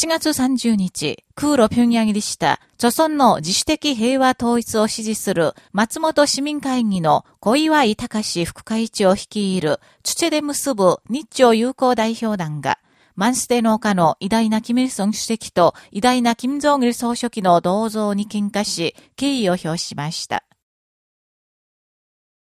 7月30日、空路平壌入りした、著村の自主的平和統一を支持する松本市民会議の小岩井隆副会長を率いる、チュで結ぶ日朝友好代表団が、マンステ農家の偉大なキム・イルソン主席と偉大なキム・ジョン・ル総書記の銅像に喧嘩し、敬意を表しました。